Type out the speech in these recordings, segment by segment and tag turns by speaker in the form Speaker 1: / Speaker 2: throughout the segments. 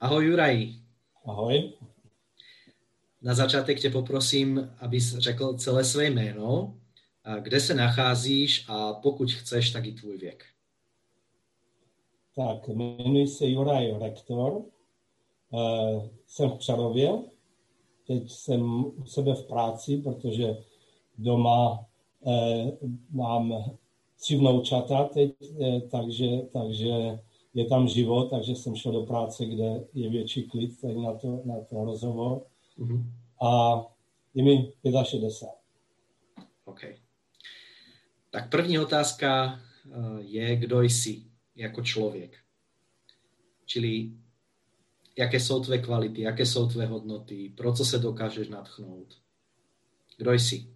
Speaker 1: Ahoj Juraj.
Speaker 2: Ahoj.
Speaker 1: Na začátek tě poprosím, abys řekl celé své jméno, kde se nacházíš a pokud chceš, tak i tvůj věk.
Speaker 2: Tak, jmenuji se Juraj Rektor, eh, jsem v Přarově, teď jsem u sebe v práci, protože doma eh, mám tři vnoučata teď, eh, takže, takže je tam život, takže jsem šel do práce, kde je větší klid tady na to, na to rozhovor. Mm-hmm. A je mi 65.
Speaker 1: OK. Tak první otázka je, kdo jsi jako člověk. Čili jaké jsou tvé kvality, jaké jsou tvé hodnoty, pro co se dokážeš natchnout. Kdo jsi?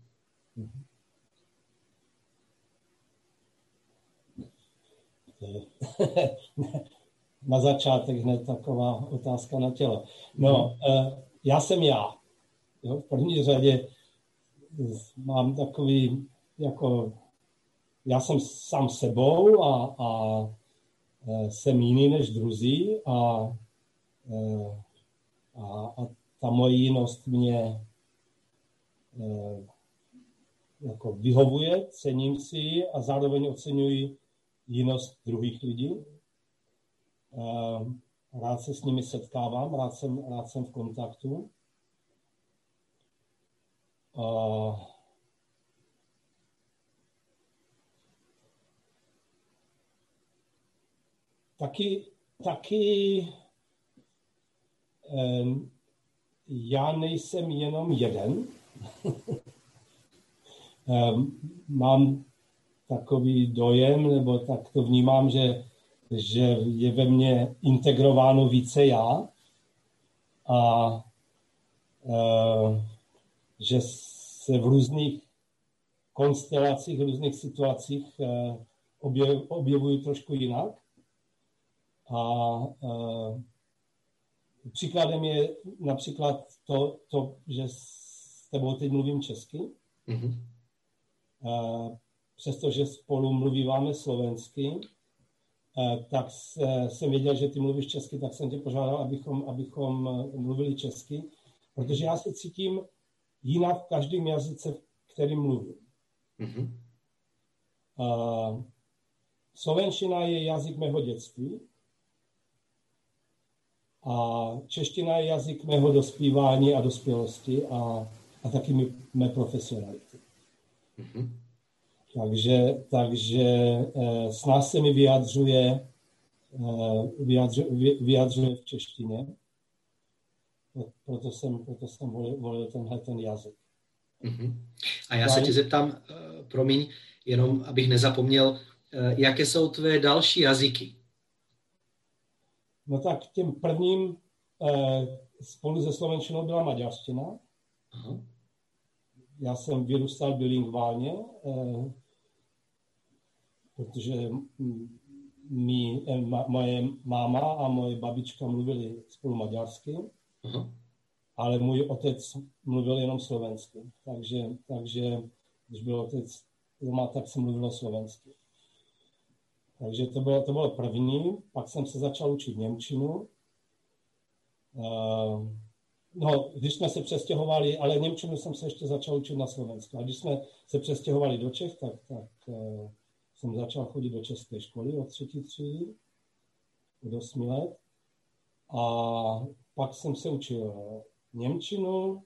Speaker 2: na začátek hned taková otázka na tělo. No, mm. já jsem já. Jo, v první řadě mám takový, jako, já jsem sám sebou a, a Eh, jsem jiný než druzí a, eh, a, a ta moje jinost mě eh, jako vyhovuje, cením si a zároveň oceňuji jinost druhých lidí. Rád se s nimi setkávám, rád jsem, rád jsem v kontaktu. taky, taky um, já nejsem jenom jeden. mám takový dojem, nebo tak to vnímám, že, že je ve mně integrováno více já a uh, že se v různých konstelacích, v různých situacích uh, objev, objevuju trošku jinak. A uh, příkladem je například to, to, že s tebou teď mluvím česky. Mm-hmm. Uh, přestože spolu mluvíváme slovensky, uh, tak se, jsem věděl, že ty mluvíš česky, tak jsem tě požádal, abychom, abychom mluvili česky, protože já se cítím jinak v každém jazyce, kterým mluvím. Mm-hmm. Uh, slovenština je jazyk mého dětství, a čeština je jazyk mého dospívání a dospělosti a, a taky mé profesionality. Mm-hmm. Takže, takže eh, s nás se mi vyjadřuje, eh, vyjadřuje, vyjadřuje v češtině. Proto jsem, proto jsem volil, volil tenhle ten jazyk.
Speaker 1: Mm-hmm. A já se tě zeptám, eh, promiň, jenom abych nezapomněl, jaké jsou tvé další jazyky?
Speaker 2: No tak tím prvním spolu se slovenštinou byla maďarština. Aha. Já jsem vyrůstal bilingválně, protože mý, eh, ma, moje máma a moje babička mluvili spolu maďarsky, Aha. ale můj otec mluvil jenom slovensky. Takže, takže když byl otec doma, tak jsem mluvil slovensky. Takže to bylo, to bylo první, pak jsem se začal učit Němčinu. Uh, no, když jsme se přestěhovali, ale Němčinu jsem se ještě začal učit na Slovensku. A když jsme se přestěhovali do Čech, tak, tak uh, jsem začal chodit do české školy od třetí třídy, od 8 let. A pak jsem se učil Němčinu,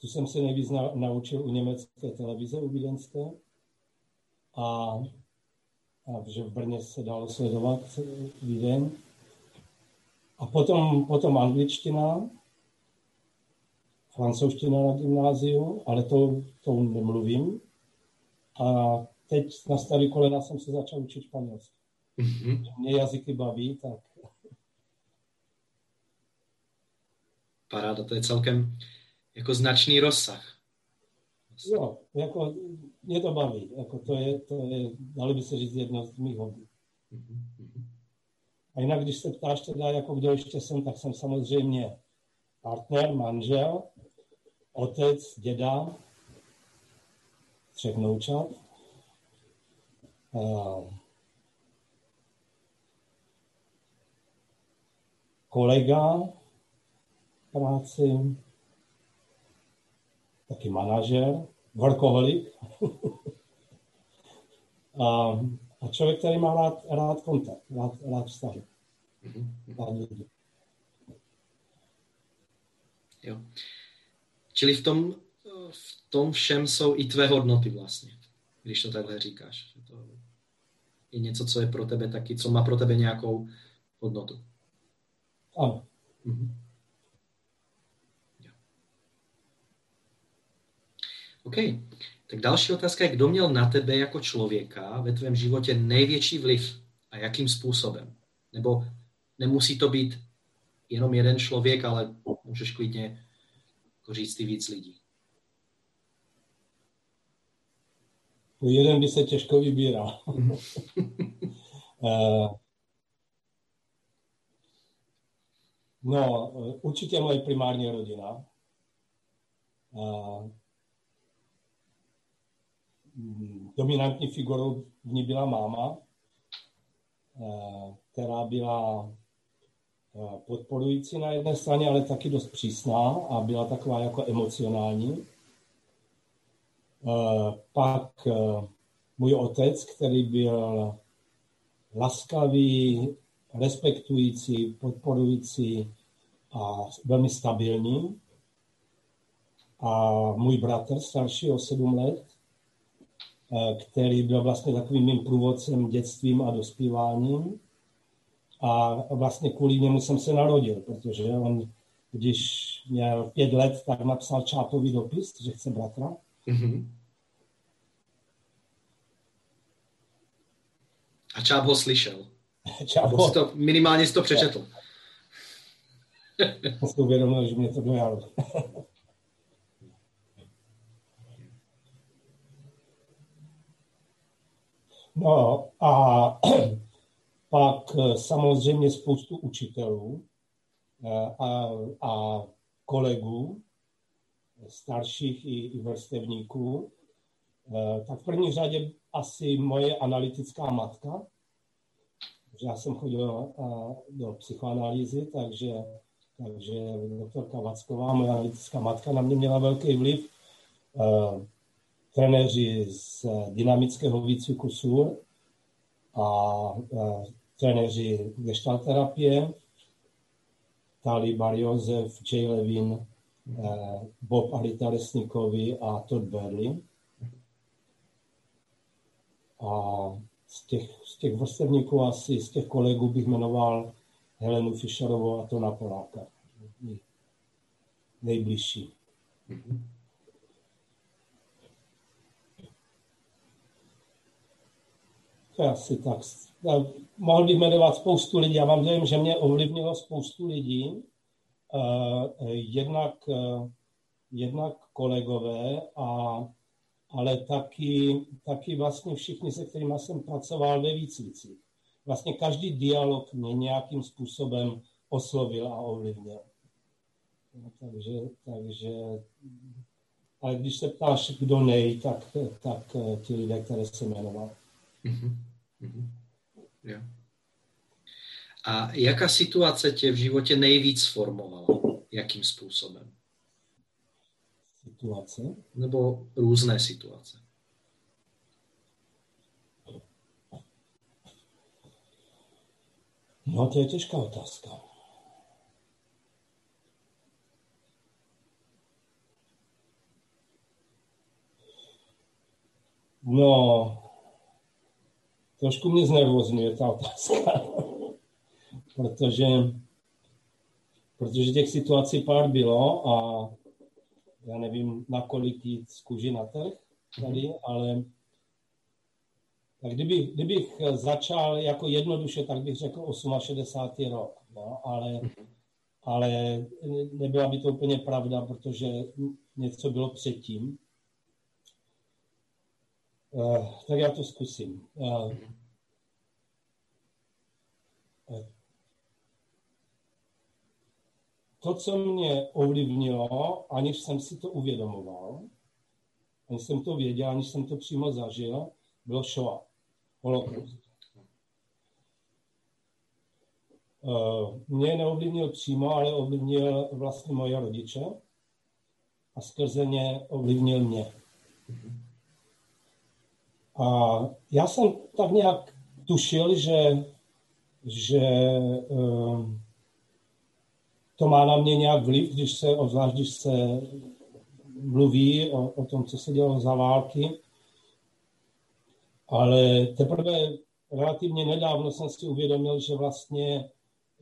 Speaker 2: tu jsem se nejvíc na, naučil u německé televize, u Vídeňské. A a že v Brně se dalo sledovat Vídeň. A potom, potom angličtina, francouzština na gymnáziu, ale to, to nemluvím. A teď na starý kolena jsem se začal učit španělsky. Mm-hmm. Mě jazyky baví, tak...
Speaker 1: Paráda, to je celkem jako značný rozsah.
Speaker 2: Jo, jako mě to baví. Jako to je, to je, dalo by se říct, jedno z mých hobby. A jinak, když se ptáš teda, jako kdo ještě jsem, tak jsem samozřejmě partner, manžel, otec, děda, třech noučat. Kolega práci, taky manažer, workoholik. a, a člověk, který má rád, rád kontakt, rád, rád vztahy. Mm-hmm.
Speaker 1: Jo. Čili v tom, v tom všem jsou i tvé hodnoty vlastně, když to takhle říkáš. Že to je něco, co je pro tebe taky, co má pro tebe nějakou hodnotu.
Speaker 2: Ano. Mm-hmm.
Speaker 1: OK. Tak další otázka je, kdo měl na tebe jako člověka ve tvém životě největší vliv a jakým způsobem? Nebo nemusí to být jenom jeden člověk, ale můžeš klidně jako říct i víc lidí.
Speaker 2: Jeden by se těžko vybíral. Eh, no, určitě moje primární rodina. Eh, dominantní figurou v ní byla máma, eh, která byla eh, podporující na jedné straně, ale taky dost přísná a byla taková jako emocionální. Eh, pak můj otec, který byl laskavý, respektující, podporující a velmi stabilní. A můj bratr, starší o sedm let, Eh, který byl vlastně takovým mým průvodcem dětstvím a dospíváním. A vlastně kvůli němu jsem se narodil, protože on, když měl pět let, tak napsal Čápový dopis, že chce bratra. Mm-hmm.
Speaker 1: A Čáp ho slyšel. Čáp ho... to, minimálně jsi to přečetl.
Speaker 2: Já si uvědomil, že mě to dojalo. No a pak eh, samozřejmě spoustu učitelů eh, a, a kolegů, starších i, i vrstevníků. Eh, tak v první řadě asi moje analytická matka, že já jsem chodil do psychoanalýzy, takže, takže doktorka Vacková, moje analytická matka, na mě měla velký vliv trenéři z dynamického výcviku SUR a trenéři gestalt terapie, Tali Bar Josef, Jay Levin, e, Bob Alita Resnikovi a Todd Berlin. A z těch, z těch vrstevníků asi, z těch kolegů bych jmenoval Helenu Fischerovou a Tona Poláka. Nejbližší. To je asi tak. Mohl bych jmenovat spoustu lidí. Já mám dojem, že mě ovlivnilo spoustu lidí. Uh, jednak, uh, jednak kolegové, a, ale taky, taky vlastně všichni, se kterými jsem pracoval ve výcvicích. Vlastně každý dialog mě nějakým způsobem oslovil a ovlivnil. No, takže, takže ale když se ptáš, kdo nej, tak, tak eh, ti lidé, které jsem jmenoval. Mm-hmm.
Speaker 1: Mm-hmm. Jo. A jaká situace tě v životě nejvíc formovala? Jakým způsobem?
Speaker 2: Situace?
Speaker 1: Nebo různé situace?
Speaker 2: No, to je těžká otázka. No, trošku mě znervozňuje ta otázka, protože, protože těch situací pár bylo a já nevím, nakolik jít z kůži na trh tady, ale tak kdyby, kdybych začal jako jednoduše, tak bych řekl 68. rok, no, ale, ale nebyla by to úplně pravda, protože něco bylo předtím. Uh, tak já to zkusím. Uh, to, co mě ovlivnilo, aniž jsem si to uvědomoval, aniž jsem to věděl, aniž jsem to přímo zažil, bylo Shoah, holokaust. mě neovlivnil přímo, ale ovlivnil vlastně moje rodiče a skrze ně ovlivnil mě. A já jsem tak nějak tušil, že, že um, to má na mě nějak vliv, když se, obzvlášť když se mluví o, o tom, co se dělo za války. Ale teprve relativně nedávno jsem si uvědomil, že vlastně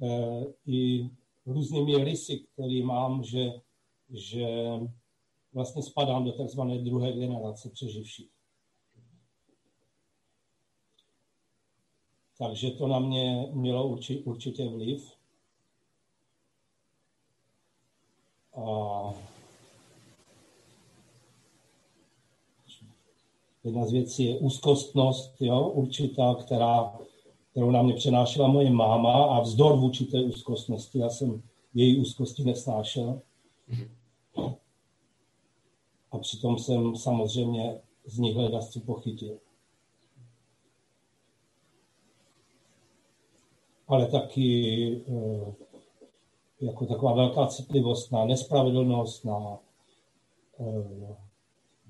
Speaker 2: e, i různými rysy, který mám, že, že vlastně spadám do takzvané druhé generace přeživších. Takže to na mě mělo urči, určitě vliv. A jedna z věcí je úzkostnost, jo, určitá, která, kterou na mě přenášela moje máma a vzdor vůči té úzkostnosti. Já jsem její úzkosti nesnášel. A přitom jsem samozřejmě z nich hledasci pochytil. Ale taky eh, jako taková velká citlivost na nespravedlnost, na, eh,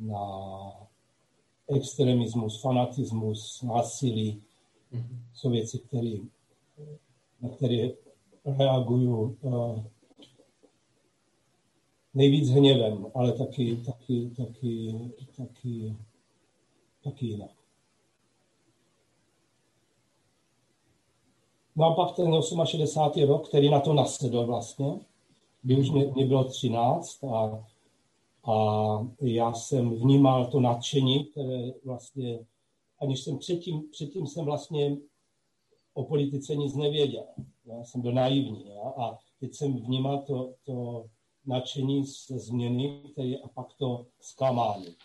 Speaker 2: na extremismus, fanatismus, násilí. Mm-hmm. Jsou věci, které, na které reaguju eh, nejvíc hněvem, ale taky, taky, taky, taky, taky jinak. A pak ten 68. rok, který na to nasedl vlastně, kdy už mě, mě bylo 13 a, a já jsem vnímal to nadšení, které vlastně, aniž jsem předtím, předtím jsem vlastně o politice nic nevěděl. Já jsem byl naivní ja? a teď jsem vnímal to, to nadšení ze změny který, a pak to zklamání.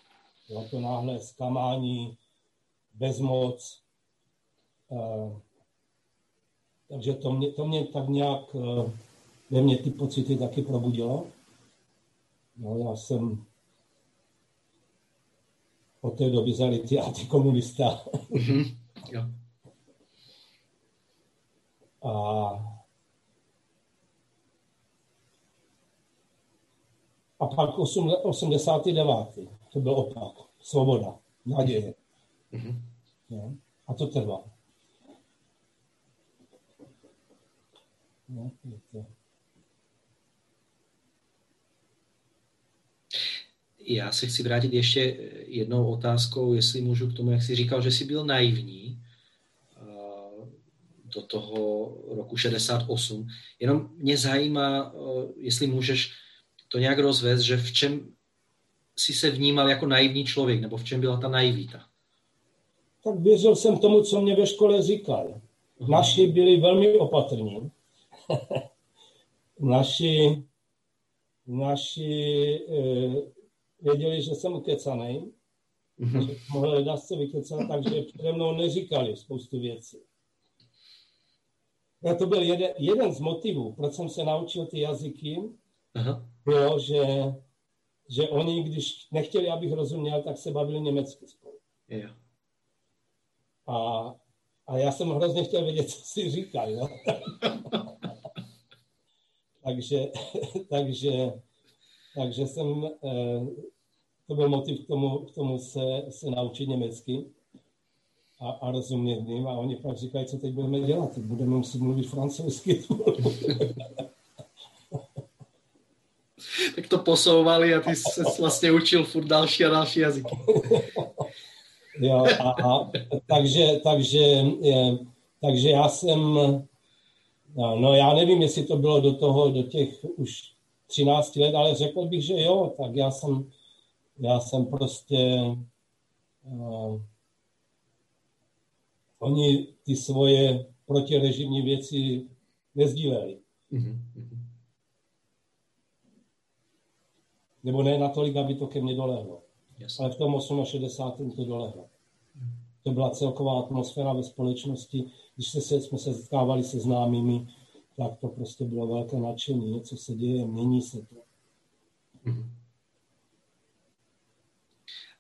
Speaker 2: To náhle zklamání, bezmoc, uh, takže to mě, to mě tak nějak eh, ve mně ty pocity taky probudilo. No, já jsem od té doby zalitý antikomunista. Mm-hmm. A A pak 89. To byl opak. Svoboda, naděje. Mm-hmm. A to trvá.
Speaker 1: Já se chci vrátit ještě jednou otázkou, jestli můžu k tomu, jak jsi říkal, že jsi byl naivní eh, do toho roku 68. Jenom mě zajímá, eh, jestli můžeš to nějak rozvést, že v čem si se vnímal jako naivní člověk, nebo v čem byla ta naivita?
Speaker 2: Tak věřil jsem tomu, co mě ve škole říkal. Naši byli velmi opatrní naši, naši e, věděli, že jsem ukecaný, mm-hmm. že mohl se vykecat, takže přede mnou neříkali spoustu věcí. A to byl jeden, jeden z motivů, proč jsem se naučil ty jazyky, Aha. bylo, že, že oni, když nechtěli, abych rozuměl, tak se bavili německy spolu. Yeah. A, a já jsem hrozně chtěl vědět, co si říkají. Jo? takže, takže, takže jsem, eh, to byl motiv k tomu, k tomu se, se naučit německy a, a rozumět ním. A oni pak říkají, co teď budeme dělat. Budeme muset mluvit francouzsky.
Speaker 1: tak to posouvali a ty se vlastně učil furt další a další jazyky.
Speaker 2: jo, a, a, takže, takže, je, takže já jsem No, no já nevím, jestli to bylo do toho, do těch už 13 let, ale řekl bych, že jo, tak já jsem, já jsem prostě, uh, oni ty svoje protirežimní věci nezdíleli. Mm-hmm. Nebo ne natolik, aby to ke mně dolehlo. Yes. Ale v tom 68. to dolehlo. To byla celková atmosféra ve společnosti když se, jsme se setkávali se známými, tak to prostě bylo velké nadšení, něco se děje, mění se to.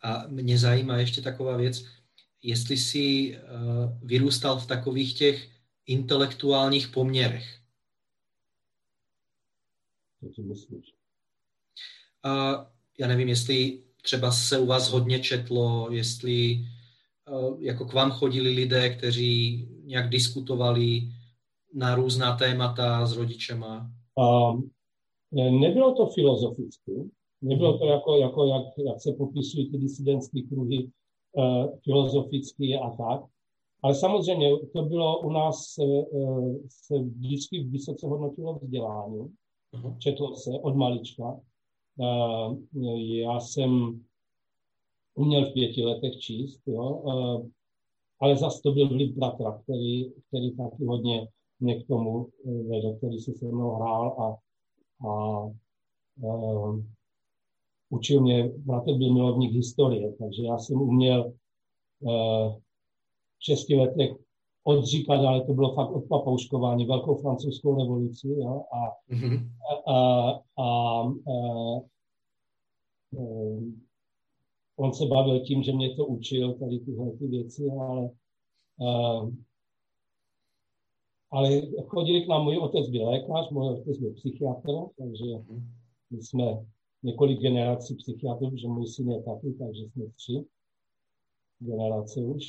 Speaker 1: A mě zajímá ještě taková věc, jestli jsi uh, vyrůstal v takových těch intelektuálních poměrech.
Speaker 2: Co ti myslíš?
Speaker 1: A já nevím, jestli třeba se u vás hodně četlo, jestli jako k vám chodili lidé, kteří nějak diskutovali na různá témata s rodičema?
Speaker 2: Um, nebylo to filozoficky, nebylo to jako, jako jak, jak se popisují ty disidentské kruhy uh, filozoficky a tak, ale samozřejmě to bylo u nás, uh, se vždycky vysoce hodnotilo vzdělání, uh-huh. četlo se od malička. Uh, já jsem uměl v pěti letech číst, jo, ale zase to byl vliv bratra, který, který taky hodně mě k tomu vedl, který si se mnou hrál a, a uh, učil mě, bratr byl milovník historie, takže já jsem uměl uh, v šesti letech odříkat, ale to bylo fakt od papouškování, velkou francouzskou revoluci, jo, a, mm-hmm. a, a, a, a on se bavil tím, že mě to učil, tady tyhle ty věci, ale uh, ale chodili k nám, můj otec byl lékař, můj otec byl psychiatr, takže my jsme několik generací psychiatrů, že můj syn je taky, takže jsme tři generace už.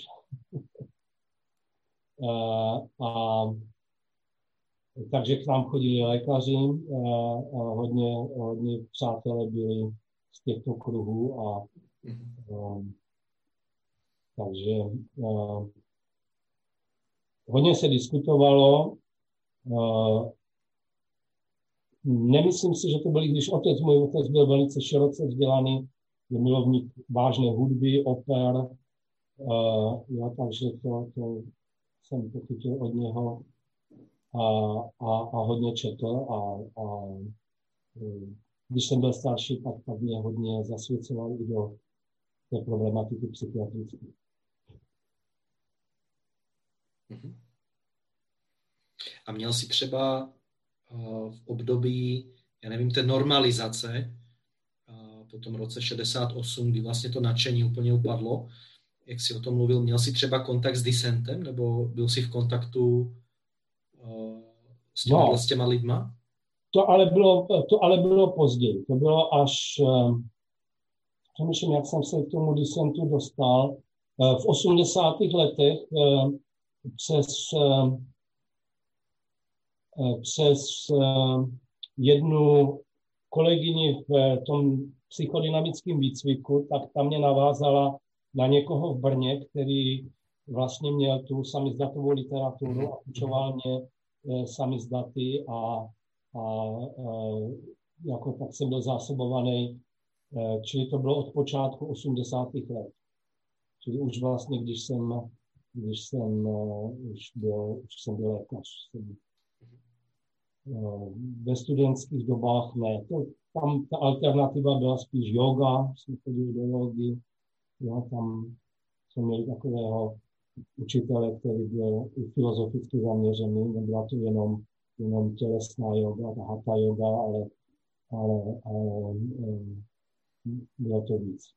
Speaker 2: uh, a takže k nám chodili lékaři, uh, a hodně, hodně přátelé byli z těchto kruhů a um, takže uh, hodně se diskutovalo. Uh, nemyslím si, že to byl, když otec, můj otec byl velice široce vzdělaný, je milovník vážné hudby, oper, uh, jo, takže to, to jsem pochytil od něho a, a, a hodně četl a, a když jsem byl starší, tak, tak mě hodně zasvěcoval i do té problematiky psychiatrické.
Speaker 1: Mhm. A měl si třeba eh, v období, já nevím, té normalizace, eh, po tom roce 68, kdy vlastně to nadšení úplně upadlo, jak si o tom mluvil, měl si třeba kontakt s disentem, nebo byl si v kontaktu eh, s těma, no. s těma lidma?
Speaker 2: To ale, bylo, to ale bylo později. To bylo až, přemýšlím, jak jsem se k tomu disentu dostal. V 80. letech přes, eh, eh, přes eh, jednu kolegyni v tom psychodynamickém výcviku, tak tam mě navázala na někoho v Brně, který vlastně měl tu samizdatovou literaturu a učoval mě samizdaty a, a, a jako tak jsem byl zásobovaný, čili to bylo od počátku 80. let. Čili už vlastně, když jsem když jsem uh, už byl, už jsem byl lékař. Jsem, uh, ve studentských dobách ne. To, tam ta alternativa byla spíš yoga, jsme chodili do jogy, jo, tam jsme měli takového učitele, který byl filozoficky zaměřený, nebyla to jenom, jenom tělesná yoga, ta hatha yoga, ale, ale, ale bylo to víc.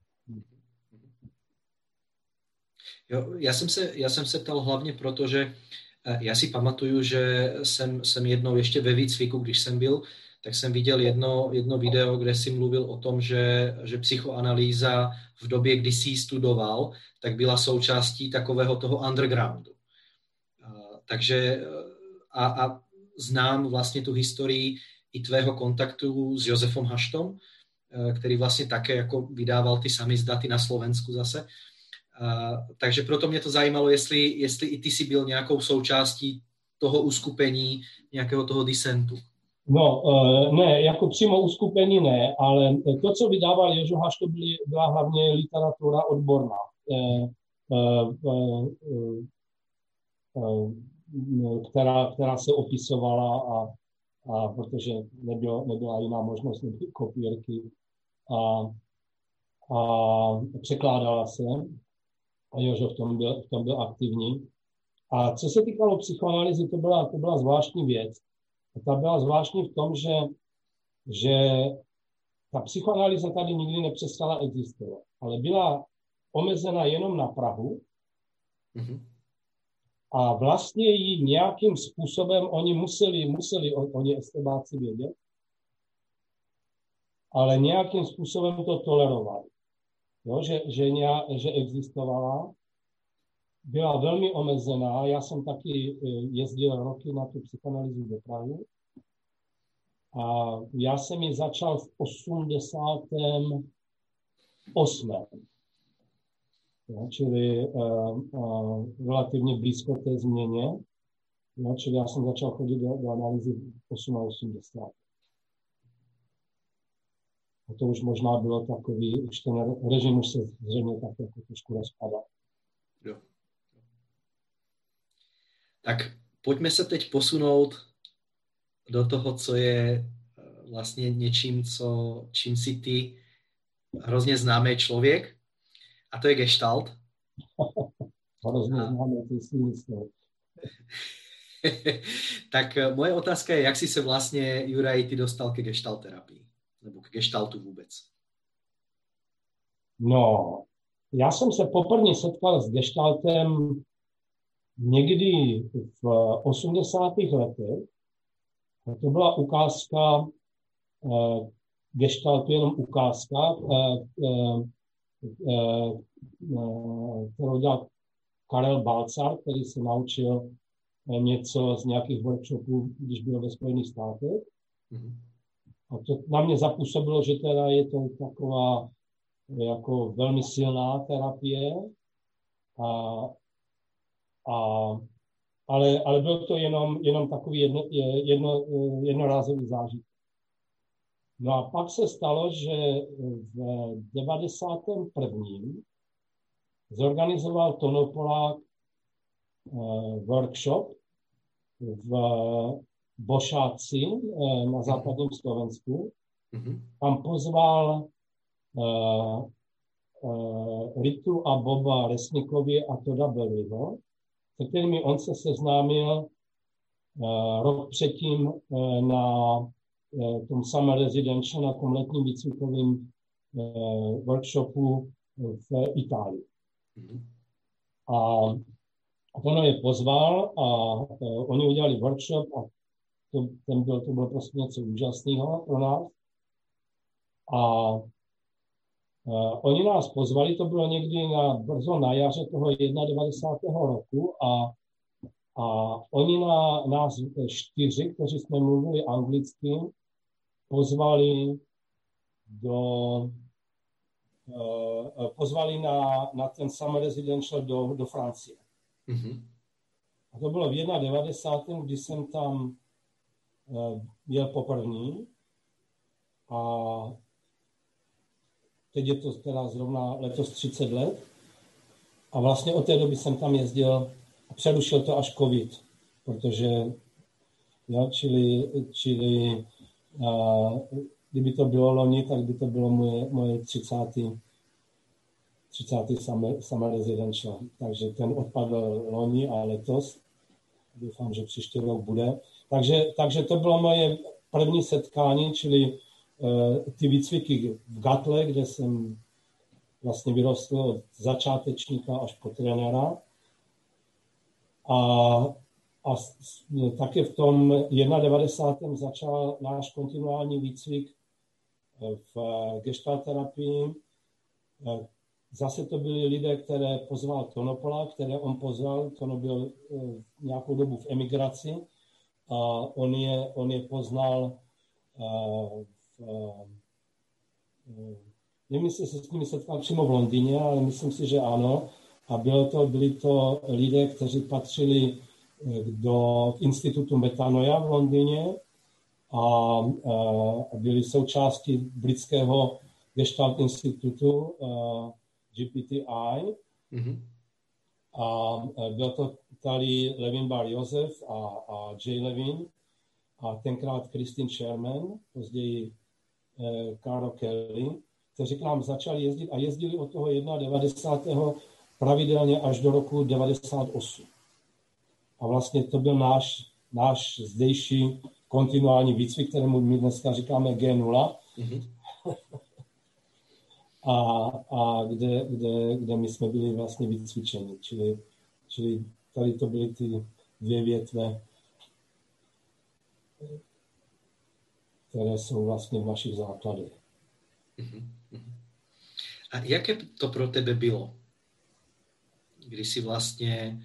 Speaker 1: Jo, já, jsem se, já jsem se ptal hlavně proto, že eh, já si pamatuju, že jsem, jsem jednou ještě ve výcviku, když jsem byl, tak jsem viděl jedno, jedno video, kde si mluvil o tom, že, že psychoanalýza v době, kdy jsi studoval, tak byla součástí takového toho undergroundu. A, takže eh, a, a znám vlastně tu historii i tvého kontaktu s Josefom Haštom, eh, který vlastně také jako vydával ty samizdaty na Slovensku zase takže proto mě to zajímalo, jestli, jestli i ty si byl nějakou součástí toho uskupení, nějakého toho disentu.
Speaker 2: No, uh, ne, jako přímo uskupení ne, ale to, co vydával Jožo Haš, to byly, byla hlavně literatura odborná, která, která se opisovala a, a protože nebylo, nebyla jiná možnost, kopírky a, a překládala se a Jožo v tom byl, v tom byl aktivní. A co se týkalo psychoanalýzy, to byla, to byla zvláštní věc. A ta byla zvláštní v tom, že, že ta psychoanalýza tady nikdy nepřestala existovat, ale byla omezena jenom na Prahu. Mm-hmm. A vlastně ji nějakým způsobem oni museli, museli oni estebáci vědět, ale nějakým způsobem to tolerovali. Jo, že, že, nějak, že existovala, byla velmi omezená. Já jsem taky eh, jezdil roky na tu psychoanalýzu do Prahy. A já jsem ji začal v 88. Jo, čili uh, uh, relativně blízko té změně. Jo, čili já jsem začal chodit do, do analýzy v 80. A to už možná bylo takový, už ten režim už se zřejmě tak jako trošku rozpadal. Jo.
Speaker 1: Tak pojďme se teď posunout do toho, co je eh, vlastně něčím, co, čím si ty hrozně známý člověk, a to je gestalt.
Speaker 2: hrozně známý, ty si
Speaker 1: tak eh, moje otázka je, jak si se vlastně, Juraj, ty dostal ke gestalt terapii? Nebo k gestaltu vůbec?
Speaker 2: No, já jsem se poprvé setkal s gestaltem někdy v 80. letech. To byla ukázka, eh, gestaltu jenom ukázka, eh, eh, kterou dělal Karel Balcar, který se naučil něco z nějakých workshopů, když byl ve Spojených státech. Mm-hmm. A to na mě zapůsobilo, že teda je to taková jako velmi silná terapie, a, a, ale, ale byl to jenom, jenom takový jedno, jedno, jednorázový zážitek. No a pak se stalo, že v 91. zorganizoval Tonopolák uh, workshop v Bošáci eh, na západním Slovensku. Mm-hmm. Tam pozval uh, uh, Ritu a Boba Resnikovi a Toda Belliho, se kterými on se seznámil uh, rok předtím uh, na uh, tom Summer Residential, na tom letním výcvikovém uh, workshopu v Itálii. Mm-hmm. A ono je pozval a uh, oni udělali workshop a to, ten byl, to bylo prostě něco úžasného pro nás. A Uh, oni nás pozvali, to bylo někdy na, brzo na jaře toho 91. roku a, a oni na, nás čtyři, kteří jsme mluvili anglicky, pozvali do uh, pozvali na, na ten summer residential do, do Francie. Mm-hmm. A to bylo v 91. kdy jsem tam uh, jel poprvé a teď je to teda zrovna letos 30 let. A vlastně od té doby jsem tam jezdil a přerušil to až covid, protože, jo, čili, čili a, kdyby to bylo loni, tak by to bylo moje, moje 30. 30. Summer, summer residential. Takže ten odpadl loni a letos. Doufám, že příští rok bude. Takže, takže to bylo moje první setkání, čili Eh, ty výcviky v Gatle, kde jsem vlastně vyrostl od začátečníka až po trenéra. A, a také v tom 91. začal náš kontinuální výcvik eh, v gestalt terapii. Eh, zase to byli lidé, které pozval Tonopola, které on pozval. Tono byl nějakou dobu v emigraci a on je, on je poznal Eh, eh, nevím, jestli se s nimi setkal přímo v Londýně, ale myslím si, že ano. A bylo to, byli to lidé, kteří patřili eh, do institutu Metanoja v Londýně a, a byli součástí britského Gestalt institutu GPTI. Mm-hmm. A byl to tady Levin Bar Josef a, a Jay Levin a tenkrát Christine Sherman, později eh, Kelly, kteří k nám začali jezdit a jezdili od toho 91. pravidelně až do roku 98. A vlastně to byl náš, náš zdejší kontinuální výcvik, kterému my dneska říkáme G0. Mm-hmm. a, a kde, kde, kde my jsme byli vlastně vycvičeni. Čili, čili tady to byly ty dvě větve, které jsou vlastně v našich základech.
Speaker 1: Mhm, mhm. A jaké to pro tebe bylo? Když jsi vlastně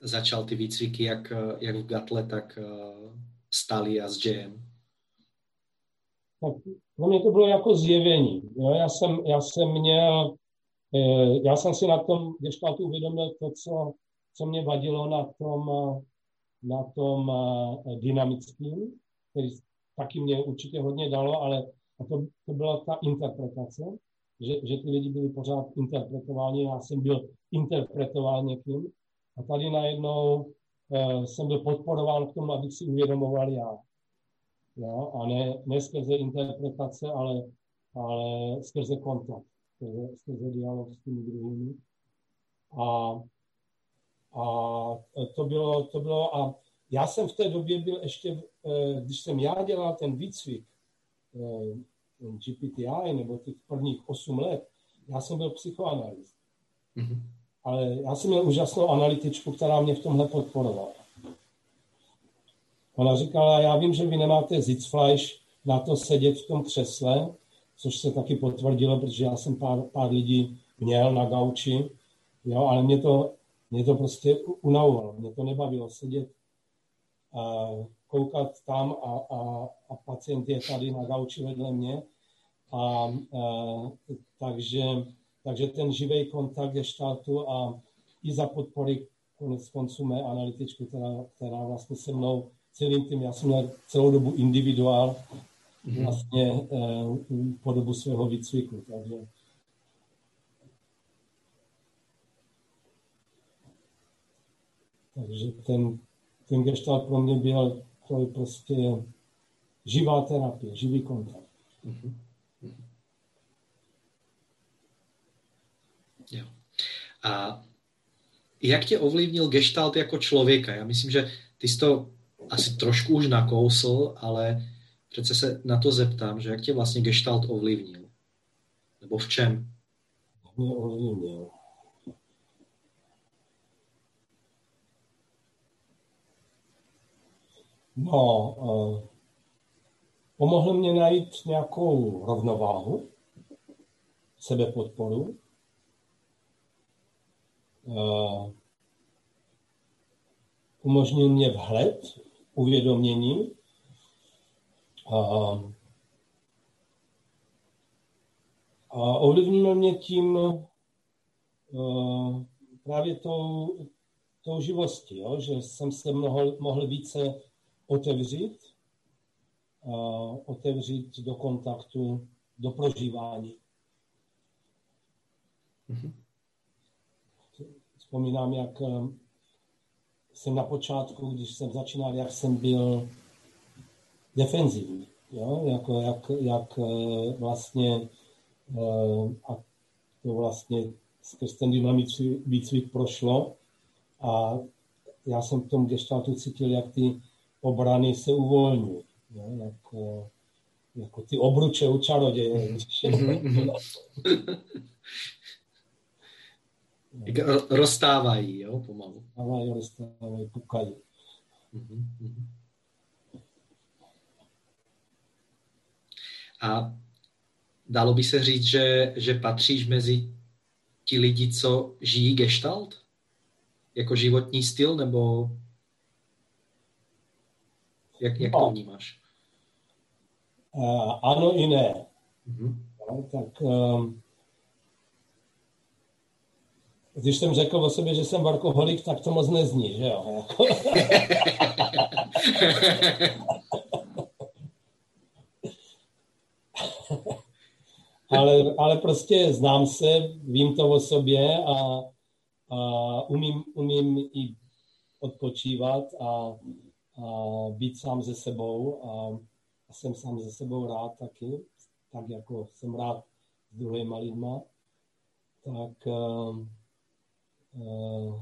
Speaker 1: začal ty výcviky jak, jak v Gatle, tak stali a s JM?
Speaker 2: Tak pro mě to bylo jako zjevení. Jo? Já, jsem, já jsem měl, eh, já jsem si na tom gestaltu uvědomil to, co, co mě vadilo na tom, na tom eh, dynamickým, který taky mě určitě hodně dalo, ale to, to byla ta interpretace, že, že ty lidi byli pořád interpretováni, já jsem byl interpretován někým a tady najednou eh, jsem byl podporován k tomu, abych si uvědomoval já. Jo? A ne, ne skrze interpretace, ale, ale skrze kontakt, skrze, skrze dialog s těmi druhými. A, a to bylo, to bylo, a já jsem v té době byl ještě, eh, když jsem já dělal ten výcvik, eh, GPTI, nebo těch prvních 8 let, já jsem byl psychoanalyst. Mm-hmm. Ale já jsem měl úžasnou analytičku, která mě v tomhle podporovala. Ona říkala, já vím, že vy nemáte Sitzfleisch na to sedět v tom křesle, což se taky potvrdilo, protože já jsem pár, pár lidí měl na gauči, jo, ale mě to, mě to prostě unavovalo, mě to nebavilo sedět a koukat tam a, a, a pacient je tady na gauči vedle mě. A, a takže, takže ten živý kontakt gestaltu a i za podpory konec konců mé analytičky, která, která vlastně se mnou celým tím, já jsem měl celou dobu individuál mhm. vlastně eh, po dobu svého výcviku, takže takže ten, ten gestalt pro mě byl to je prostě živá terapie, živý kontakt. Mm-hmm.
Speaker 1: Jo. A jak tě ovlivnil gestalt jako člověka? Já myslím, že ty jsi to asi trošku už nakousl, ale přece se na to zeptám, že jak tě vlastně gestalt ovlivnil? Nebo v čem?
Speaker 2: Mě ovlivnil. No, uh, pomohl mě najít nějakou rovnováhu, sebepodporu. Uh, umožnil mě vhled uvědomění. A, a ovlivnilo mě tím právě tou, tou živostí, jo? že jsem se mohl, mohl více otevřít, uh, otevřít do kontaktu, do prožívání. Mm-hmm. Vzpomínám, jak jsem na počátku, když jsem začínal, jak jsem byl defenzivní. Jo? Jako, jak, jak eh, vlastně eh, a to vlastně skrz ten dynamický výcvik prošlo a já jsem v tom gestaltu cítil, jak ty obrany se uvolňují. Jako, jako ty obruče u čaroděje.
Speaker 1: Rozstávají, jo, pomalu.
Speaker 2: Rozstávají, rozstávají, pukají. Mm-hmm.
Speaker 1: A dalo by se říct, že, že patříš mezi ti lidi, co žijí gestalt? Jako životní styl, nebo jak, jak no. to vnímáš?
Speaker 2: Uh, ano i ne. Mm-hmm. No, tak um, když jsem řekl o sobě, že jsem varkoholik, tak to moc nezní, že jo? ale, ale prostě znám se, vím to o sobě a, a umím, umím i odpočívat a, a být sám ze sebou a, a jsem sám ze sebou rád taky, tak jako jsem rád s druhýma lidma, tak um, Uh,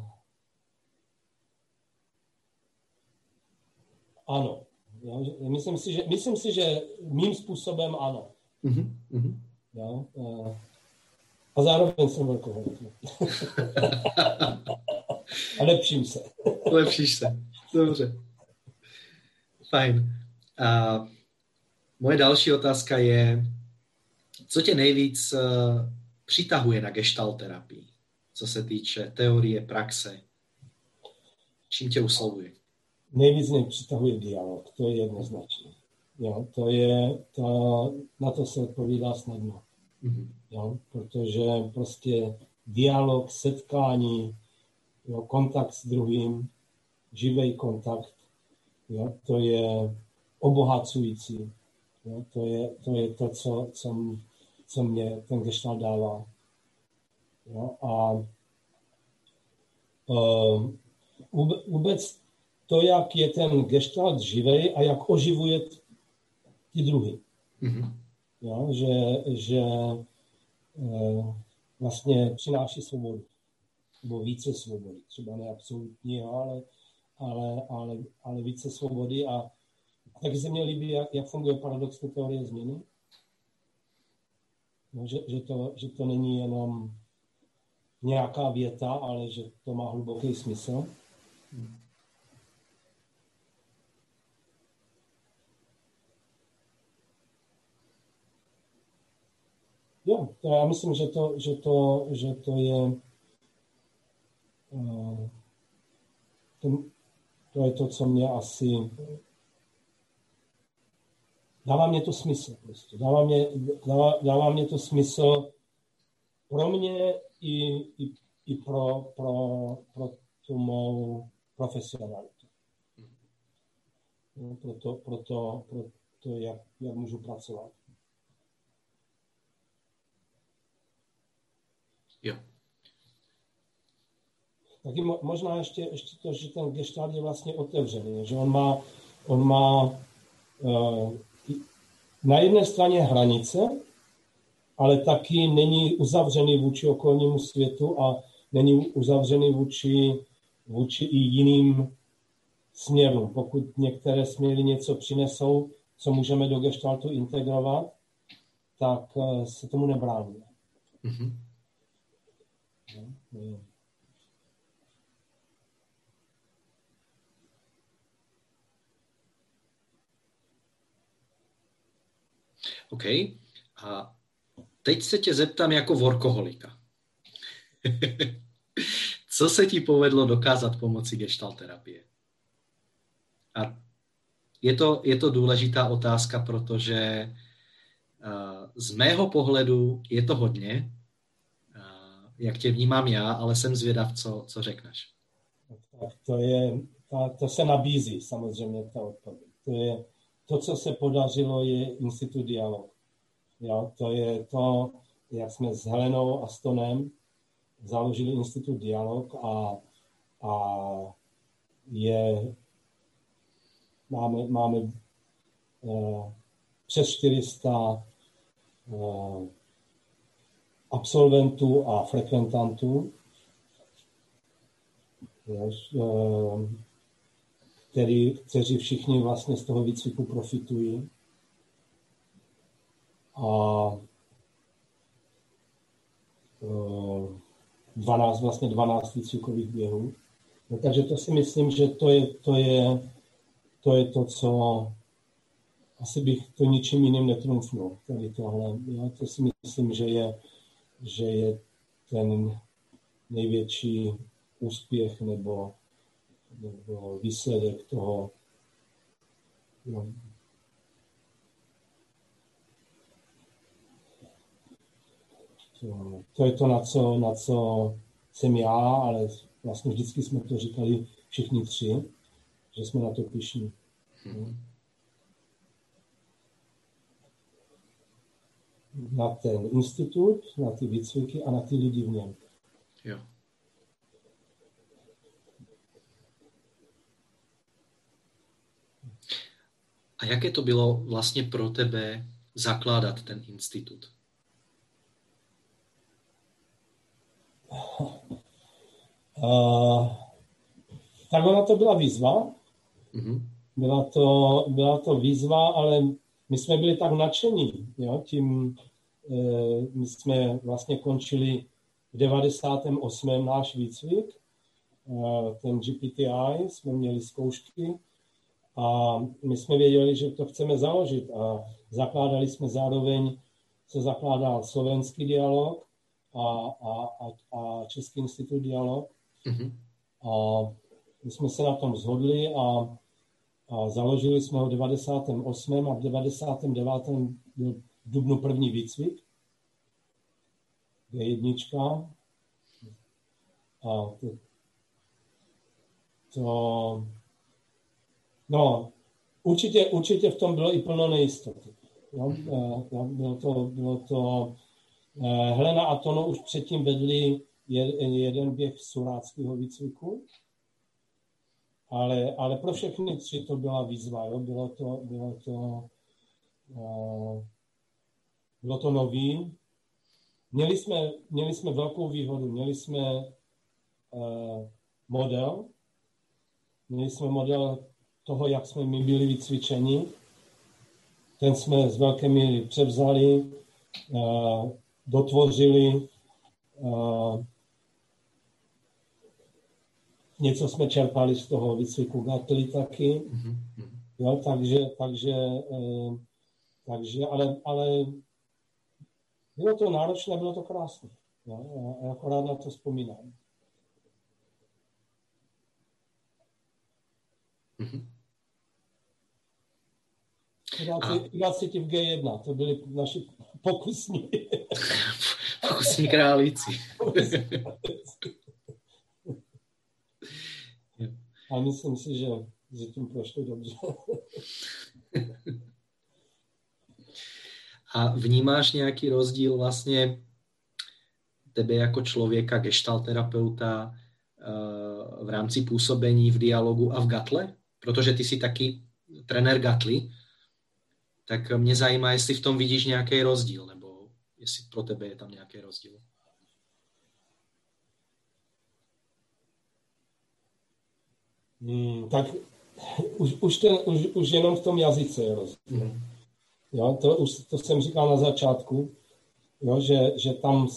Speaker 2: ano. Já, myslím, si, že, myslím si, že mým způsobem ano. Mm-hmm. Jo? Uh, a zároveň jsem alkoholik. A lepším se.
Speaker 1: Lepšíš se. Dobře. Fajn. A moje další otázka je, co tě nejvíc uh, přitahuje na gestalt terapii, co se týče teorie, praxe? Čím tě uslovuje?
Speaker 2: Nejvíc mě přitahuje dialog, to je jednoznačné. Jo, to je, to, na to se odpovídá snadno. Mm-hmm. Jo, protože prostě dialog, setkání, jo, kontakt s druhým, živý kontakt, jo, to je obohacující. Jo, to, je, to je to, co, co, co mě ten gestalt dává. Jo, a uh, vůbec to, jak je ten gestalt živý a jak oživuje ty druhy. Mm-hmm. Jo, že, že e, vlastně přináší svobodu. Nebo více svobody. Třeba ne absolutní, ale, ale, ale, ale více svobody. A taky se mě líbí, jak, jak funguje paradoxní teorie změny. No, že, že, to, že to není jenom nějaká věta, ale že to má hluboký smysl. Jo, to já myslím, že to, že to, že to je uh, to, to je to, co mě asi dává mě to smysl prostě. Dává mě, dává, dává mě to smysl pro mě i, i, i pro, pro, pro tu mou profesionalitu. No, pro, to, pro, to, pro to, jak, jak můžu pracovat.
Speaker 1: Jo.
Speaker 2: Taky možná ještě, ještě to, že ten gestalt je vlastně otevřený, že on má, on má uh, na jedné straně hranice, ale taky není uzavřený vůči okolnímu světu a není uzavřený vůči, vůči i jiným směrům. Pokud některé směry něco přinesou, co můžeme do gestaltu integrovat, tak eh, se tomu nebráníme. Mm-hmm.
Speaker 1: OK. A teď se tě zeptám jako workoholika. Co se ti povedlo dokázat pomocí gestalt terapie? A je to, je to důležitá otázka, protože z mého pohledu je to hodně, jak tě vnímám já, ale jsem zvědav, co, co řekneš.
Speaker 2: Tak to, je, to se nabízí samozřejmě ta odpověď. To, je, to, co se podařilo, je institut dialog. Jo, to je to, jak jsme s Helenou a Stonem založili institut dialog a, a je, máme, máme uh, přes 400 uh, absolventů a frekventantů, eh, který, kteří všichni vlastně z toho výcviku profitují. A 12, eh, vlastně 12 výcvikových běhů. No, takže to si myslím, že to je, to je, to je to, co asi bych to ničím jiným netrumfnul. Tady tohle. Já to si myslím, že je že je ten největší úspěch nebo, nebo výsledek toho no, to, to je to, na co, na co jsem já, ale vlastně vždycky jsme to říkali všichni tři, že jsme na to pišní. Hmm. na ten institut, na ty výcviky a na ty lidi v něm.
Speaker 1: Jo. A jaké to bylo vlastně pro tebe zakládat ten institut?
Speaker 2: Uh, tak ona to byla výzva. Mm-hmm. Byla, to, byla to výzva, ale my jsme byli tak nadšení, jo, tím, e, my jsme vlastně končili v 98. náš výcvik ten GPTI, jsme měli zkoušky a my jsme věděli, že to chceme založit a zakládali jsme zároveň, se zakládal slovenský dialog a, a, a, a Český institut dialog. Mm-hmm. A my jsme se na tom zhodli a, a založili jsme ho v 98. a v 99. byl v Dubnu první výcvik. G1. A to, to no, určitě, určitě v tom bylo i plno nejistoty. Jo? Bylo to, bylo to eh, Helena a Tono už předtím vedli jeden běh suráckého výcviku, ale, ale pro všechny tři to byla výzva. Jo? Bylo to, bylo to, uh, bylo to nový. Měli jsme, měli jsme velkou výhodu. Měli jsme model, měli jsme model toho, jak jsme my byli vycvičeni. Ten jsme z velké míry převzali, uh, dotvořili, uh, něco jsme čerpali z toho výcviku Gatli taky, mm-hmm. jo, takže, takže, eh, takže ale, ale bylo to náročné, bylo to krásné. Jo, já akorát na to vzpomínám. Mm-hmm. Iráci v G1, to byli naši pokusní.
Speaker 1: pokusní králíci.
Speaker 2: A myslím si, že, že tím prošlo dobře.
Speaker 1: A vnímáš nějaký rozdíl vlastně tebe jako člověka, gestalterapeuta eh, v rámci působení v dialogu a v Gatle? Protože ty jsi taky trenér Gatly, tak mě zajímá, jestli v tom vidíš nějaký rozdíl, nebo jestli pro tebe je tam nějaký rozdíl.
Speaker 2: Hmm, tak už, už, ten, už, už jenom v tom jazyce je rozdíl. Hmm. Jo, to, už, to jsem říkal na začátku, jo, že, že tam,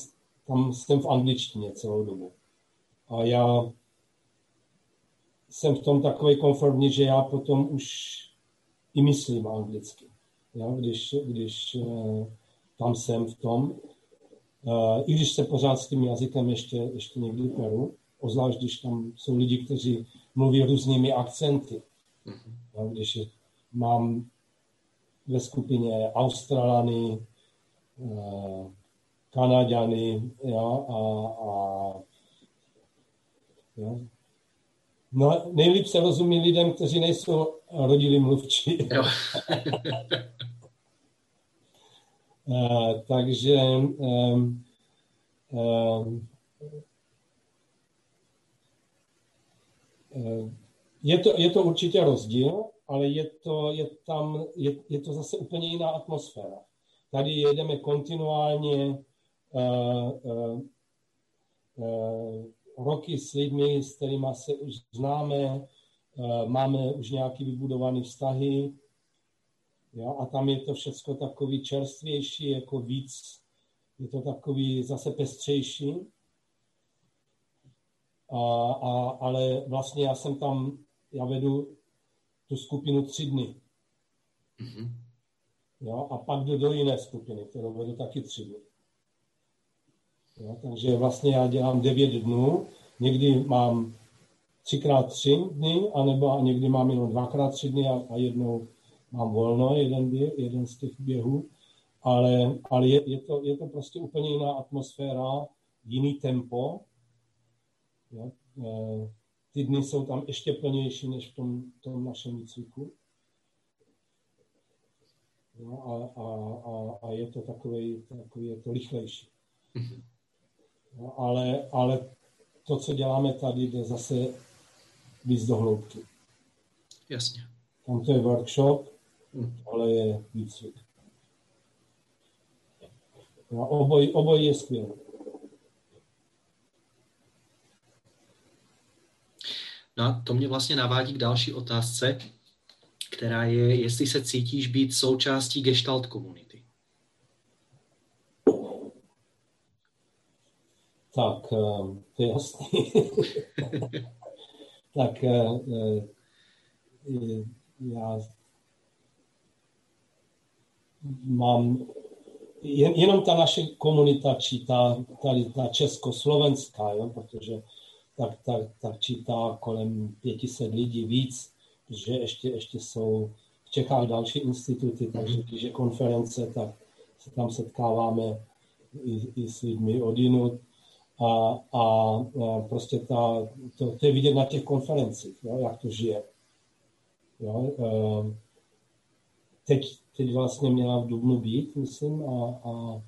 Speaker 2: tam jsem v angličtině celou dobu. A já jsem v tom takový konformní, že já potom už i myslím anglicky. Jo, když, když eh, tam jsem v tom. Eh, I když se pořád s tím jazykem ještě, ještě někdy peru, ozvlášť když tam jsou lidi, kteří mluví různými akcenty. Mm-hmm. Když mám ve skupině Australany, eh, Kanaďany jo, a, a jo. No, nejlíp se rozumí lidem, kteří nejsou rodili mluvčí. Jo. uh, takže um, um, je to, je to určitě rozdíl, ale je to, je tam, je, je to zase úplně jiná atmosféra. Tady jedeme kontinuálně uh, uh, uh, roky s lidmi, s kterými se už známe, máme už nějaký vybudované vztahy, jo, a tam je to všechno takový čerstvější, jako víc, je to takový zase pestřejší. A, a, ale vlastně já jsem tam, já vedu tu skupinu tři dny. Mm-hmm. Jo, a pak jdu do jiné skupiny, kterou vedu taky tři dny. Jo, takže vlastně já dělám devět dnů, někdy mám třikrát tři dny, anebo a někdy mám jenom dvakrát tři dny a, a jednou mám volno, jeden, běh, jeden z těch běhů, ale, ale je, je, to, je to prostě úplně jiná atmosféra, jiný tempo, Jo? Eh, ty dny jsou tam ještě plnější než v tom, tom našem výcviku. No a, a, a, a je to takový, takový je to rychlejší. No, ale, ale to, co děláme tady, jde zase víc do hloubky.
Speaker 1: Jasně.
Speaker 2: Tam to je workshop. Ale je výcvik. No, oboj, oboj je skvělý.
Speaker 1: No a to mě vlastně navádí k další otázce, která je, jestli se cítíš být součástí gestalt komunity.
Speaker 2: Tak, ehm, to je jasný. tak eh, já mám jen, jenom ta naše komunita čítá, tady ta československá, jo, protože tak, tak, tak čítá kolem 500 lidí víc, že ještě, ještě jsou v Čechách další instituty, takže když je konference, tak se tam setkáváme i, i s lidmi odinut. A, a, a prostě ta, to, to je vidět na těch konferencích, jo, jak to žije. Jo, e, teď, teď vlastně měla v Dubnu být, myslím, a, a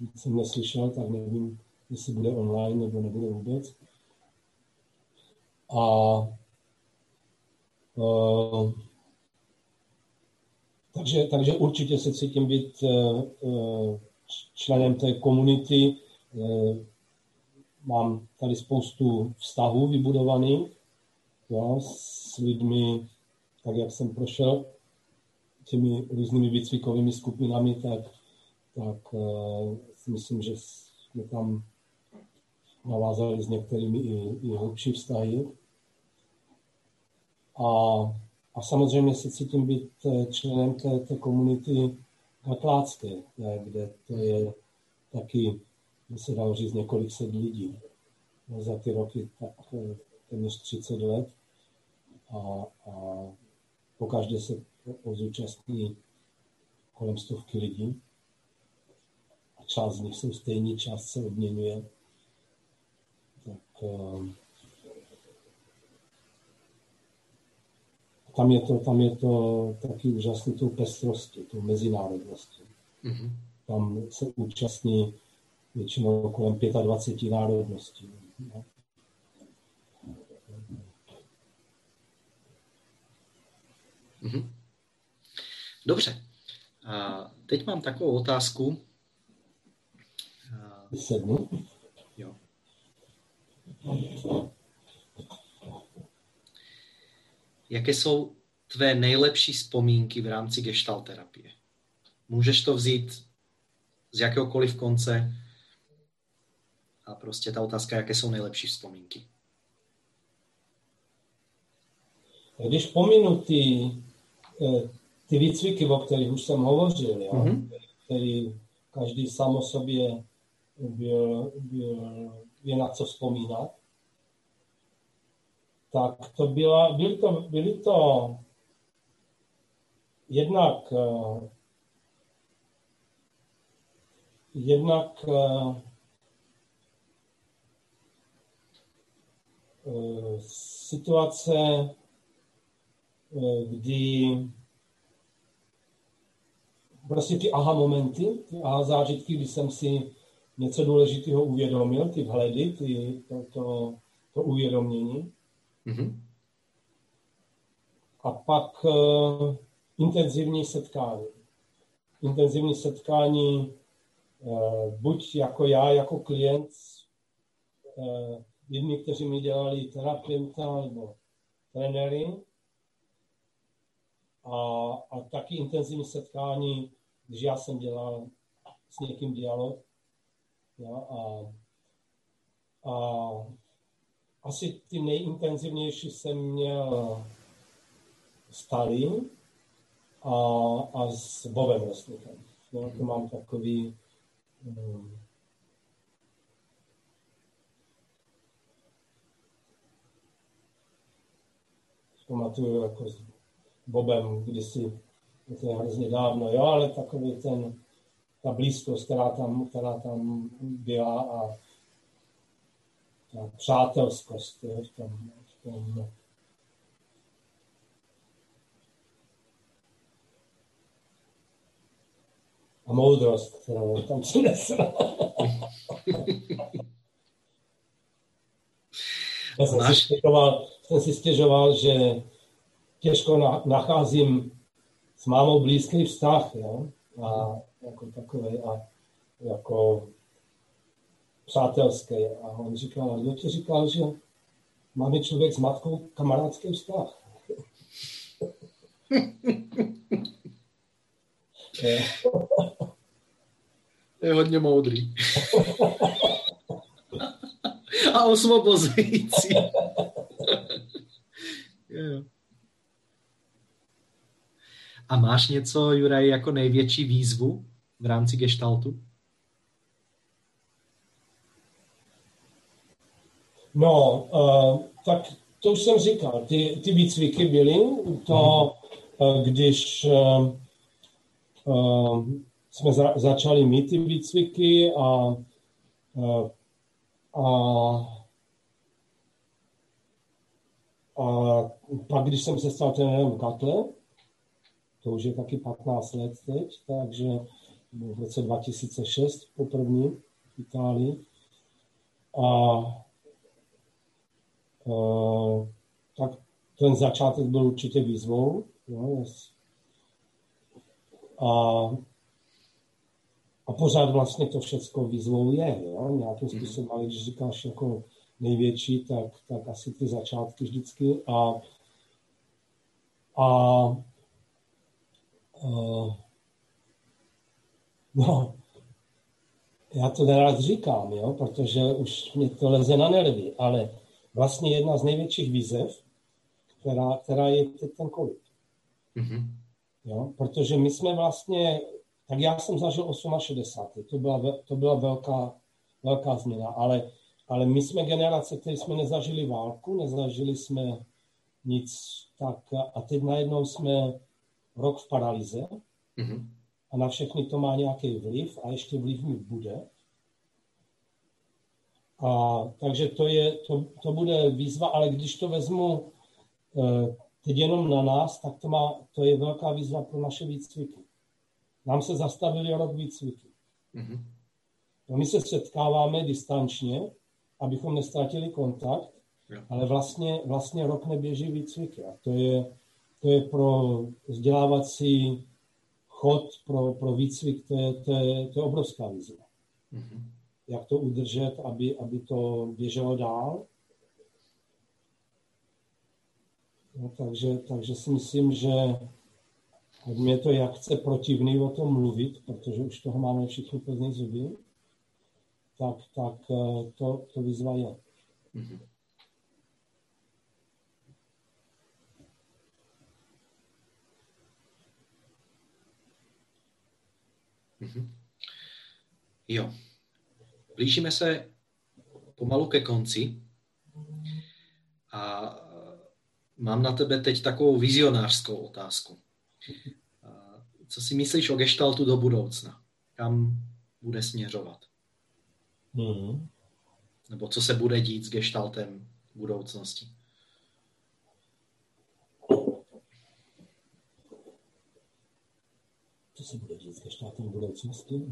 Speaker 2: nic jsem neslyšel, tak nevím, jestli bude online nebo nebude vůbec. A uh, takže, takže určitě se cítím být uh, členem té komunity. Uh, mám tady spoustu vztahů vybudovaných jo, s lidmi, tak jak jsem prošel těmi různými výcvikovými skupinami, tak, tak uh, si myslím, že jsme tam navázali s některými i, i hlubší vztahy. A, a samozřejmě se cítím být eh, členem té, té komunity gatlácké, kde to je taky, by se dalo říct, několik set lidí. Za ty roky tak eh, téměř 30 let. A, a pokaždé se zúčastní kolem stovky lidí. A část z nich jsou stejní, část se odměňuje. Ehm, tam je to, tam je to taky úžasný tou pestrostí, tou mezinárodností. Mm-hmm. Tam se účastní většinou kolem 25 národností. No.
Speaker 1: Mm-hmm. Dobře. A teď mám takovou otázku.
Speaker 2: Sednu.
Speaker 1: Jaké jsou tvé nejlepší vzpomínky v rámci gestalt terapie? Můžeš to vzít z jakéhokoliv konce a prostě ta otázka, jaké jsou nejlepší vzpomínky.
Speaker 2: Když pominu ty, ty výcviky, o kterých už jsem hovořil, jo, mm-hmm. který každý sám o sobě byl, byl je na co vzpomínat, tak to byla, byly to, byly to jednak uh, jednak uh, situace, kdy prostě ty aha momenty, ty aha zážitky, kdy jsem si něco důležitého uvědomil, ty vhledy, ty, to, to, to uvědomění. Mm-hmm. A pak uh, intenzivní setkání. Intenzivní setkání uh, buď jako já, jako klient s uh, lidmi, kteří mi dělali terapeuta nebo trenéry. A, a taky intenzivní setkání, když já jsem dělal s někým dialog. Jo, a, a asi ty nejintenzivnější jsem měl s a, a s Bobem Rostlikem. No, to mám takový um, pamatuju jako Bobem kdysi, to je hrozně dávno, jo, ale takový ten ta blízkost, která tam, která tam byla a ta přátelskost je, v tom, v tom a moudrost, kterou tam přinesl. Já jsem si, stěžoval, jsem si stěžoval, že těžko nacházím s mámou blízký vztah, jo? A jako takový a jako přátelský. A on říkal, kdo ti říkal, že máme člověk s matkou kamarádský vztah?
Speaker 1: je hodně moudrý. a osvobozující. a máš něco, Juraj, jako největší výzvu v rámci gestaltu?
Speaker 2: No, uh, tak to už jsem říkal, ty, ty výcviky byly, to, uh, když uh, uh, jsme za, začali mít ty výcviky a, uh, a a pak, když jsem se stal trenérem Katle, to už je taky 15 let teď, takže v roce 2006 poprvé v Itálii. A Uh, tak ten začátek byl určitě výzvou. Jo, a, a pořád vlastně to všechno výzvou je. Jo? Nějakým mhm. způsobem, ale když říkáš jako největší, tak, tak asi ty začátky vždycky. A, a uh, no, já to nerad říkám, jo, protože už mě to leze na nervy, ale vlastně jedna z největších výzev, která, která je teď ten COVID. Mm-hmm. Jo? Protože my jsme vlastně, tak já jsem zažil 68. To byla, to byla velká, velká změna, ale, ale my jsme generace, které jsme nezažili válku, nezažili jsme nic tak a teď najednou jsme rok v paralýze mm-hmm. a na všechny to má nějaký vliv a ještě vliv mít bude. A, takže to, je, to, to bude výzva, ale když to vezmu e, teď jenom na nás, tak to, má, to je velká výzva pro naše výcviky. Nám se zastavili rok výcviky. Mm-hmm. No, my se setkáváme distančně, abychom nestratili kontakt, yeah. ale vlastně, vlastně rok neběží výcviky. A to je, to je pro vzdělávací chod, pro, pro výcvik, to je, to je, to je obrovská výzva. Mm-hmm jak to udržet, aby, aby to běželo dál. No, takže, takže si myslím, že mě to jak chce protivný o tom mluvit, protože už toho máme všichni plný zuby, tak, tak eh, to, to výzva je. Mm-hmm.
Speaker 1: Mm-hmm. Jo. Blížíme se pomalu ke konci a mám na tebe teď takovou vizionářskou otázku. Co si myslíš o gestaltu do budoucna? Kam bude směřovat? Mm-hmm. Nebo co se bude dít s gestaltem v budoucnosti?
Speaker 2: Co se bude dít s gestaltem v budoucnosti?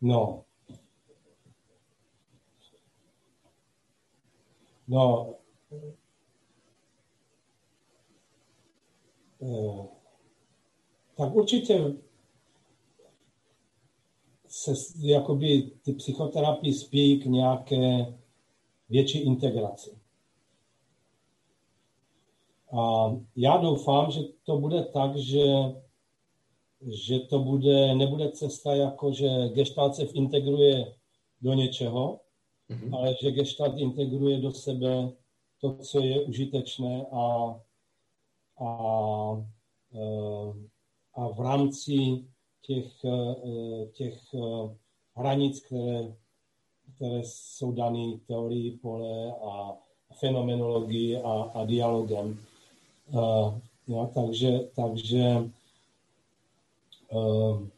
Speaker 2: No. No. Eh, tak určitě se jakoby ty psychoterapie spí k nějaké větší integraci. A já doufám, že to bude tak, že že to bude, nebude cesta jako, že gestalt se integruje do něčeho, mm-hmm. ale že gestalt integruje do sebe to, co je užitečné a, a, e, a v rámci těch, e, těch e, hranic, které, které jsou dané teorii pole a fenomenologii a, a dialogem. Uh, jo, takže, takže Ehm,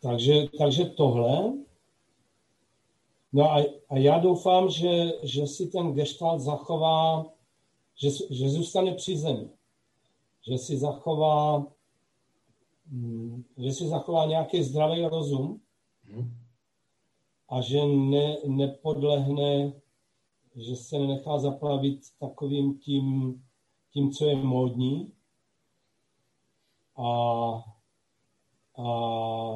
Speaker 2: takže, takže tohle. No a, a já doufám, že, že si ten gestalt zachová, že, že zůstane při zemi. Že si zachová, hm, že si zachová nějaký zdravý rozum a že ne, nepodlehne, že se nenechá zaplavit takovým tím tím, co je módní a, a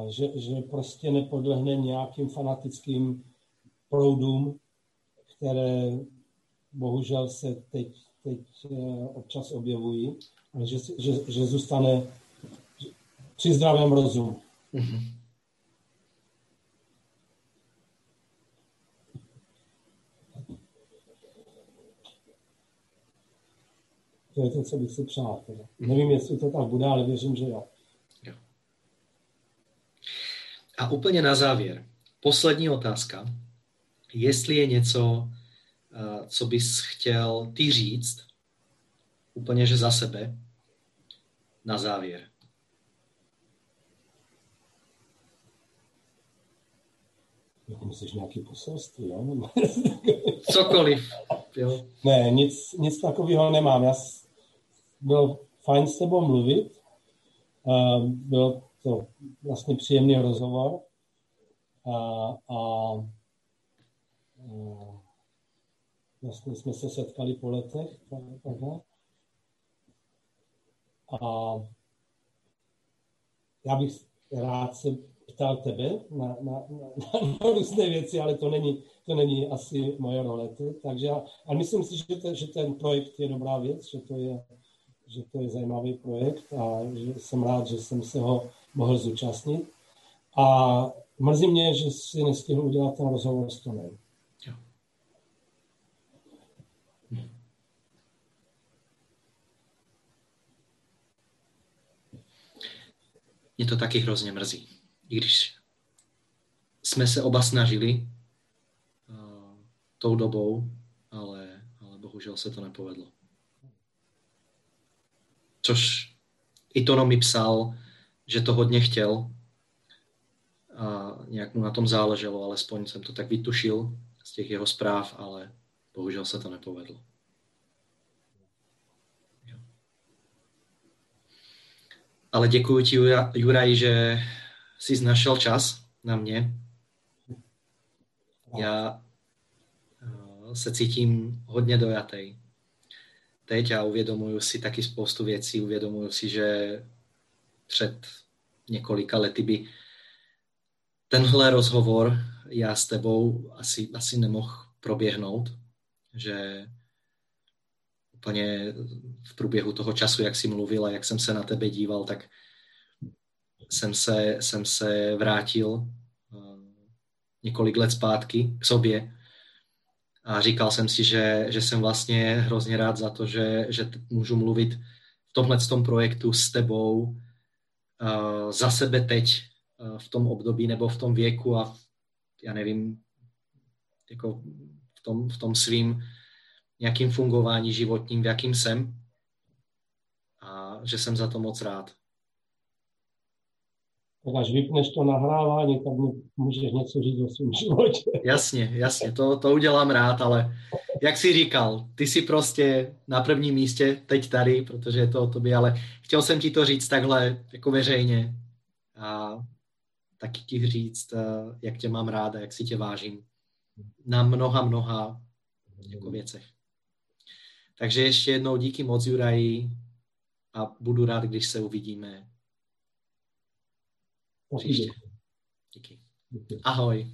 Speaker 2: že, že prostě nepodlehne nějakým fanatickým proudům, které bohužel se teď, teď eh, občas objevují ale že, že, že zůstane při zdravém rozumu. Mm-hmm. To je to, co bych si přál. Teda. Nevím, jestli to tak bude, ale věřím, že jo. jo.
Speaker 1: A úplně na závěr. Poslední otázka. Jestli je něco, eh, co bys chtěl ty říct, úplně že za sebe, na závěr.
Speaker 2: Jako myslíš nějaký poselství, jo?
Speaker 1: Cokoliv. Jo.
Speaker 2: Ne, nic, nic takového nemám. Já bylo fajn s tebou mluvit. Byl to vlastně příjemný rozhovor. A, a, a vlastně jsme se setkali po letech. A já bych rád se ptal tebe na, na, na, na různé věci, ale to není, to není asi moje role. Takže já, a myslím si, že, to, že ten projekt je dobrá věc, že to je, že to je zajímavý projekt a že jsem rád, že jsem se ho mohl zúčastnit. A mrzí mě, že si nestihl udělat ten rozhovor s Tonem.
Speaker 1: Mě to taky hrozně mrzí. I když jsme se oba snažili uh, tou dobou, ale, ale bohužel se to nepovedlo. Což i Tono mi psal, že to hodně chtěl a nějak mu na tom záleželo, alespoň jsem to tak vytušil z těch jeho zpráv, ale bohužel se to nepovedlo. Ale děkuji ti, Juraj, že jsi našel čas na mě. Já eh, se cítím hodně dojatý. Teď a uvědomuju si taky spoustu věcí. Uvědomuju si, že před několika lety by tenhle rozhovor já s tebou asi, asi nemohl proběhnout, že úplně v průběhu toho času, jak jsi mluvil a jak jsem se na tebe díval, tak jsem se, jsem se vrátil eh, několik let zpátky k sobě a říkal jsem si, že, že jsem vlastně hrozně rád za to, že, že můžu mluvit v tomhle tom projektu s tebou uh, za sebe teď uh, v tom období nebo v tom věku a v, já nevím, jako v tom, v tom svým nějakým fungování životním, v jakým jsem a že jsem za to moc rád.
Speaker 2: Tak až vypneš to nahrávání, tak mi můžeš něco říct o svém životě.
Speaker 1: Jasně, jasně, to, to udělám rád, ale jak jsi říkal, ty jsi prostě na prvním místě teď tady, protože je to o tobě, ale chtěl jsem ti to říct takhle jako veřejně a taky ti říct, eh, jak tě mám ráda, jak si tě vážím na mnoha, mnoha jako věcech. Takže ještě jednou díky moc, Juraji, a budu rád, když se uvidíme příště. Díky. Ahoj.